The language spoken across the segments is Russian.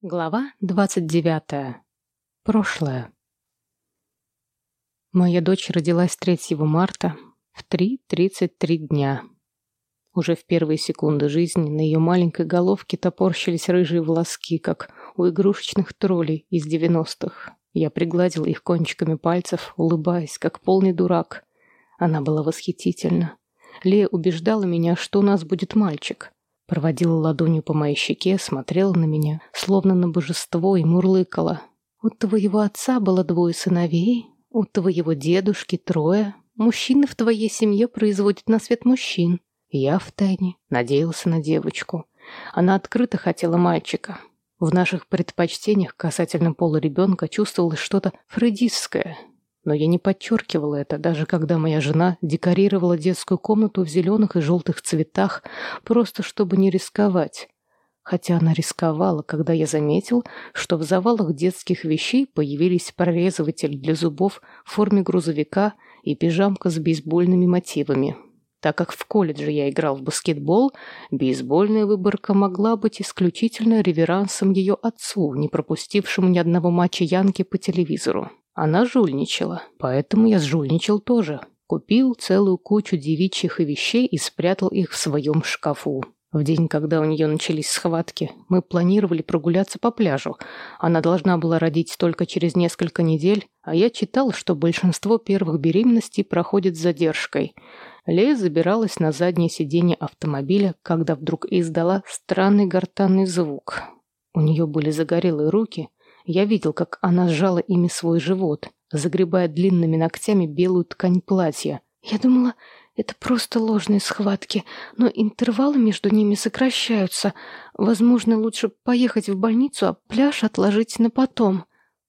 Глава 29. Прошлое. Моя дочь родилась 3 марта в 3.33 дня. Уже в первые секунды жизни на ее маленькой головке топорщились рыжие волоски, как у игрушечных троллей из 90-х. Я пригладила их кончиками пальцев, улыбаясь, как полный дурак. Она была восхитительна. Лея убеждала меня, что у нас будет мальчик — Проводила ладонью по моей щеке, смотрела на меня, словно на божество, и мурлыкала. «У твоего отца было двое сыновей, у твоего дедушки трое. Мужчины в твоей семье производят на свет мужчин. Я втайне надеялся на девочку. Она открыто хотела мальчика. В наших предпочтениях касательно пола ребенка чувствовалось что-то фрейдистское, но я не подчеркивала это, даже когда моя жена декорировала детскую комнату в зеленых и желтых цветах, просто чтобы не рисковать. Хотя она рисковала, когда я заметил, что в завалах детских вещей появились прорезыватель для зубов в форме грузовика и пижамка с бейсбольными мотивами. Так как в колледже я играл в баскетбол, бейсбольная выборка могла быть исключительно реверансом ее отцу, не пропустившему ни одного матча Янки по телевизору. Она жульничала, поэтому я сжульничал тоже. Купил целую кучу девичьих вещей и спрятал их в своем шкафу. В день, когда у нее начались схватки, мы планировали прогуляться по пляжу. Она должна была родить только через несколько недель, а я читал, что большинство первых беременностей проходит с задержкой. Лея забиралась на заднее сиденье автомобиля, когда вдруг издала странный гортанный звук. У нее были загорелые руки, я видел, как она сжала ими свой живот, загребая длинными ногтями белую ткань платья. Я думала, это просто ложные схватки, но интервалы между ними сокращаются. Возможно, лучше поехать в больницу, а пляж отложить на потом.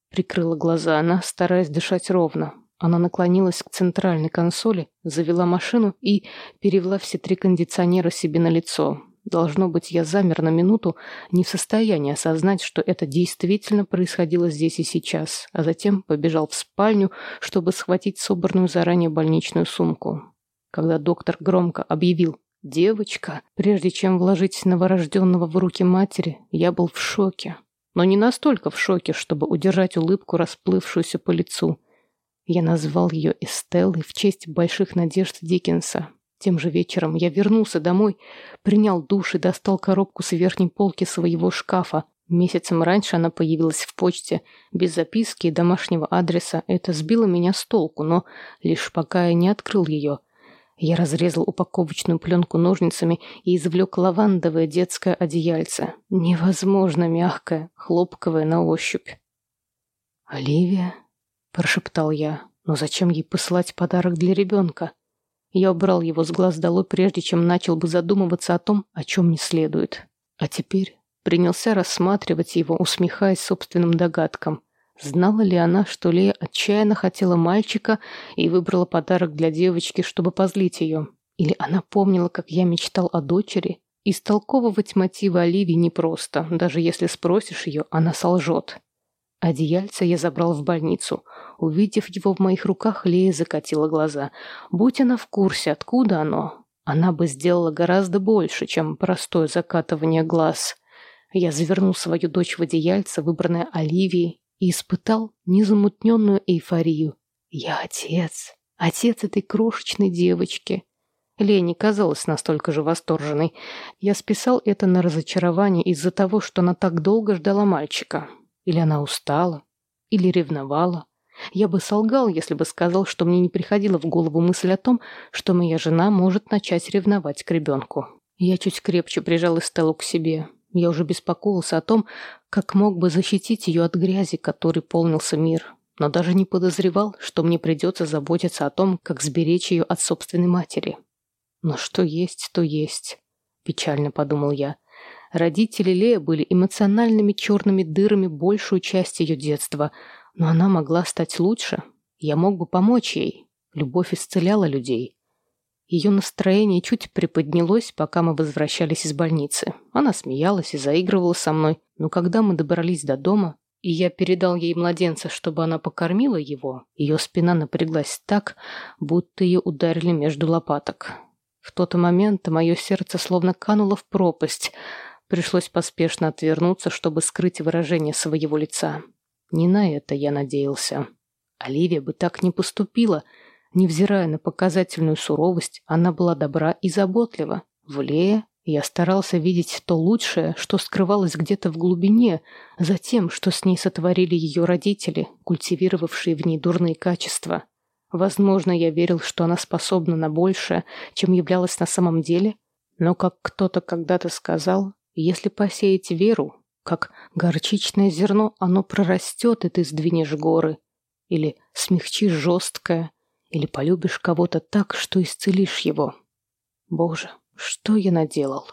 Прикрыла глаза она, стараясь дышать ровно. Она наклонилась к центральной консоли, завела машину и перевела все три кондиционера себе на лицо. Должно быть, я замер на минуту, не в состоянии осознать, что это действительно происходило здесь и сейчас, а затем побежал в спальню, чтобы схватить собранную заранее больничную сумку. Когда доктор громко объявил «девочка», прежде чем вложить новорожденного в руки матери, я был в шоке. Но не настолько в шоке, чтобы удержать улыбку, расплывшуюся по лицу. Я назвал ее Эстеллой в честь больших надежд Диккенса, тем же вечером я вернулся домой, принял душ и достал коробку с верхней полки своего шкафа. Месяцем раньше она появилась в почте, без записки и домашнего адреса. Это сбило меня с толку, но лишь пока я не открыл ее. Я разрезал упаковочную пленку ножницами и извлек лавандовое детское одеяльце. Невозможно мягкое, хлопковое на ощупь. «Оливия?» – прошептал я. «Но зачем ей посылать подарок для ребенка?» Я убрал его с глаз долой, прежде чем начал бы задумываться о том, о чем не следует. А теперь принялся рассматривать его, усмехаясь собственным догадкам. Знала ли она, что Лея отчаянно хотела мальчика и выбрала подарок для девочки, чтобы позлить ее? Или она помнила, как я мечтал о дочери? Истолковывать мотивы Оливии непросто. Даже если спросишь ее, она солжет. Одеяльце я забрал в больницу. Увидев его в моих руках, Лея закатила глаза. Будь она в курсе, откуда оно, она бы сделала гораздо больше, чем простое закатывание глаз. Я завернул свою дочь в одеяльце, выбранное Оливией, и испытал незамутненную эйфорию. Я отец. Отец этой крошечной девочки. Лея не казалась настолько же восторженной. Я списал это на разочарование из-за того, что она так долго ждала мальчика. Или она устала, или ревновала. Я бы солгал, если бы сказал, что мне не приходила в голову мысль о том, что моя жена может начать ревновать к ребенку. Я чуть крепче прижал Эстеллу к себе. Я уже беспокоился о том, как мог бы защитить ее от грязи, которой полнился мир. Но даже не подозревал, что мне придется заботиться о том, как сберечь ее от собственной матери. Но что есть, то есть. Печально подумал я. Родители Лея были эмоциональными черными дырами большую часть ее детства, но она могла стать лучше. Я мог бы помочь ей. Любовь исцеляла людей. Ее настроение чуть приподнялось, пока мы возвращались из больницы. Она смеялась и заигрывала со мной, но когда мы добрались до дома, и я передал ей младенца, чтобы она покормила его, ее спина напряглась так, будто ее ударили между лопаток. В тот момент мое сердце словно кануло в пропасть – Пришлось поспешно отвернуться, чтобы скрыть выражение своего лица. Не на это я надеялся. Оливия бы так не поступила. Невзирая на показательную суровость, она была добра и заботлива. В Лее я старался видеть то лучшее, что скрывалось где-то в глубине, за тем, что с ней сотворили ее родители, культивировавшие в ней дурные качества. Возможно, я верил, что она способна на большее, чем являлась на самом деле, но, как кто-то когда-то сказал, если посеять веру, как горчичное зерно, оно прорастет, и ты сдвинешь горы. Или смягчишь жесткое, или полюбишь кого-то так, что исцелишь его. Боже, что я наделал?